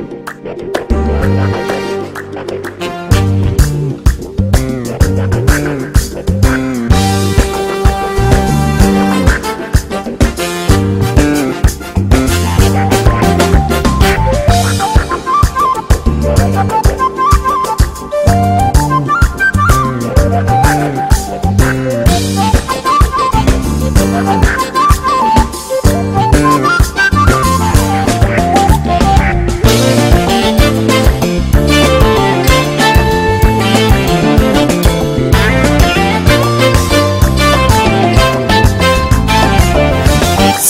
Thank you.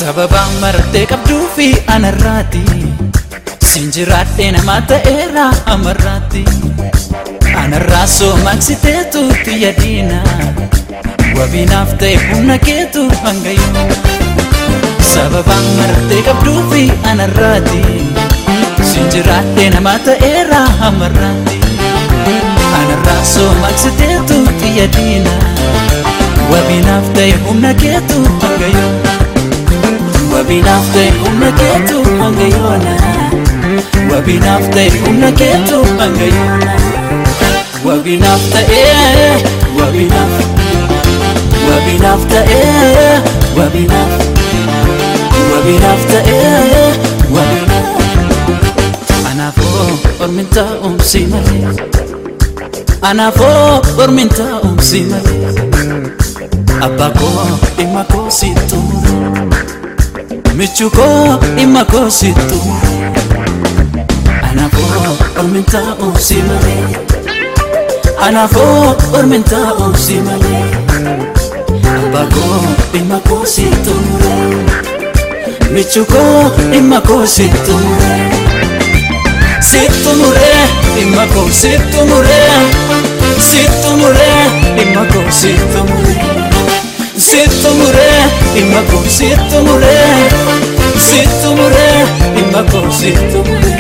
Sababaan martee qabduu fi anarraati siin jiraadhee namaa ta'eera amarraatti anarraa soomaksiteetu xiyya diina wabiinaaf ta'e humna keetu hanga yooma sababaan martee qabduu fi anarraati siin jiraadhee namaa ta'eera amarraatti anarraa soomaksiteetu xiyya diina wabiinaaf ta'e humna keetu hanga yooma Wabinaaf ta'e humna keetu hanga yoona Wabinaaf ta'e humna keetu hanga yoona Wabinaaf ta'e wabinaaf Wabinaaf ta'e wabinaaf Wabinaaf ta'e wabinaaf Anaafoo ormin taa'umsi malee Anaafoo ormin taa'umsi malee Abbaa koo dhimma koo si xumure michuko dhimma koo sittu anaafoo ormintaa obsi malee anaafoo ormintaa obsi malee abbaa koo dhimma koo sittu michuko dhimma koo sittu muree dhimma koo sittu muree sittu muree dhimma koo sittu muree sittu muree dhimma koo sittu muree.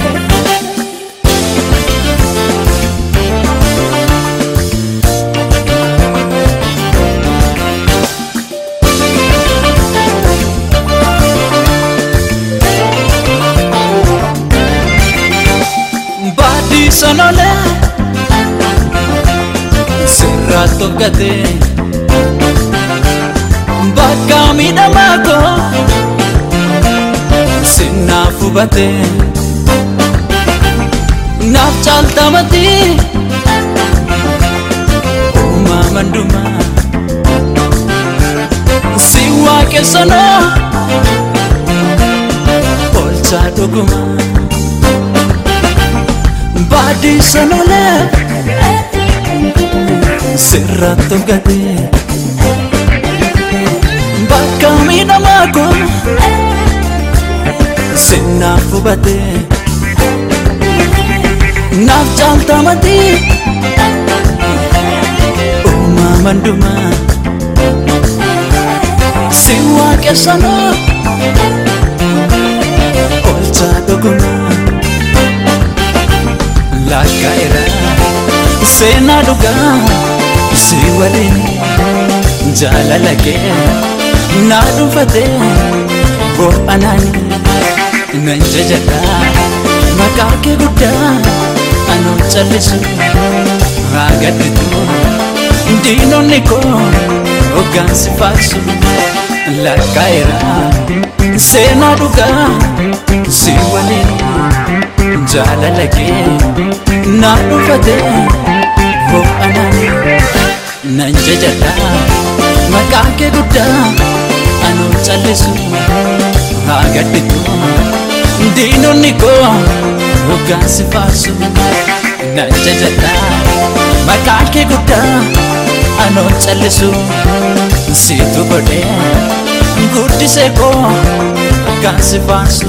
Baadii miidhamaa koo sinnaaf hubate naaf caaltamati uumaman dhuma si waaqessanoo olchaa dhuguma baadii sanolee sirraa tokkatee. Bakka miidhamaa koo sinnaaf hubate naaf caaltamati uumaman dhuma si waaqessanoo olchaa dhuguma lakkaa'eera seenaa dhugaa si waliin jaalala kee naa dhufate bo'anaani nan jajadha maqaa kee guddaa anoo callisu haa gadditu diinonni koo hoggaansi faarsu lakkaa'eera seenaa dhugaa si waliin jaalala kee naa dhufate bo'anaani nan jajadha maqaa kee guddaa anoo callisu haa gadditu diinonni koo hoggaansi faarsu nan jajadha maqaa kee guddaa anoo callisu siitu godhee guddisee koo hoggaansi faarsu.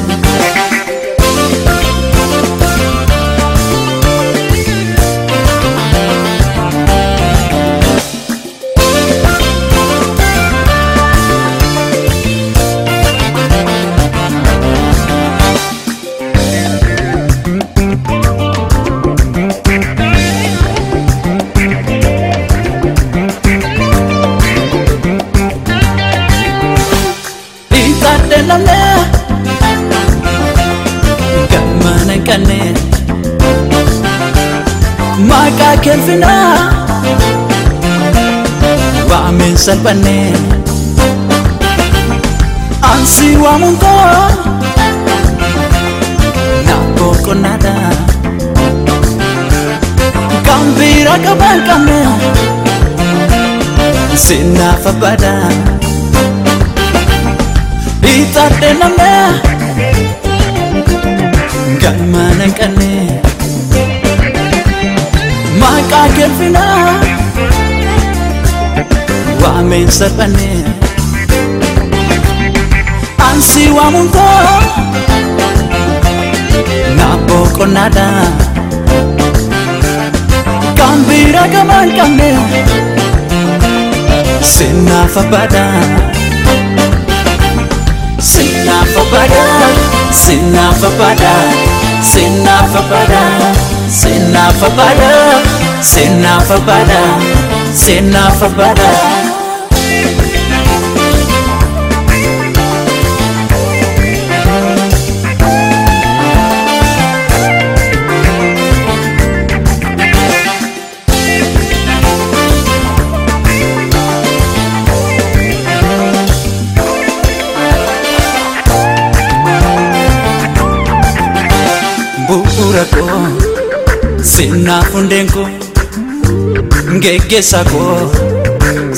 lalé Kamana kané Maka kelfina Wa min salpané Ansi wa munko Na poco nada Kambira kabal kamé Sina fa badan ixaadhe namne galmaan hin qabne maqaa kelfinaa waameen salphanne ansi waamuun koo naaf boqonnaadha kan biraa qabaan qabne sinaaf abbaadha sinaaf abbaadha sinaaf abbaadha sinaaf abbaadha sinaaf abbaadha sinaaf abbaadha sinaaf sinaaf hundeen koo geggeessa koo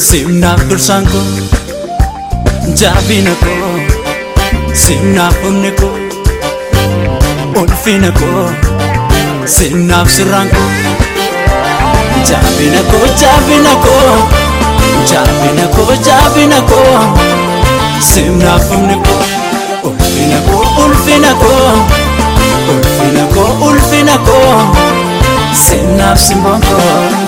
sinaaf dursaan koo jaabina koo sinaaf humni koo ulfina koo sinaaf sirraan koo jaabina koo jaabina koo jaabina koo jaabina koo sinaaf humni koo ulfina koo ulfina koo nafsi simple.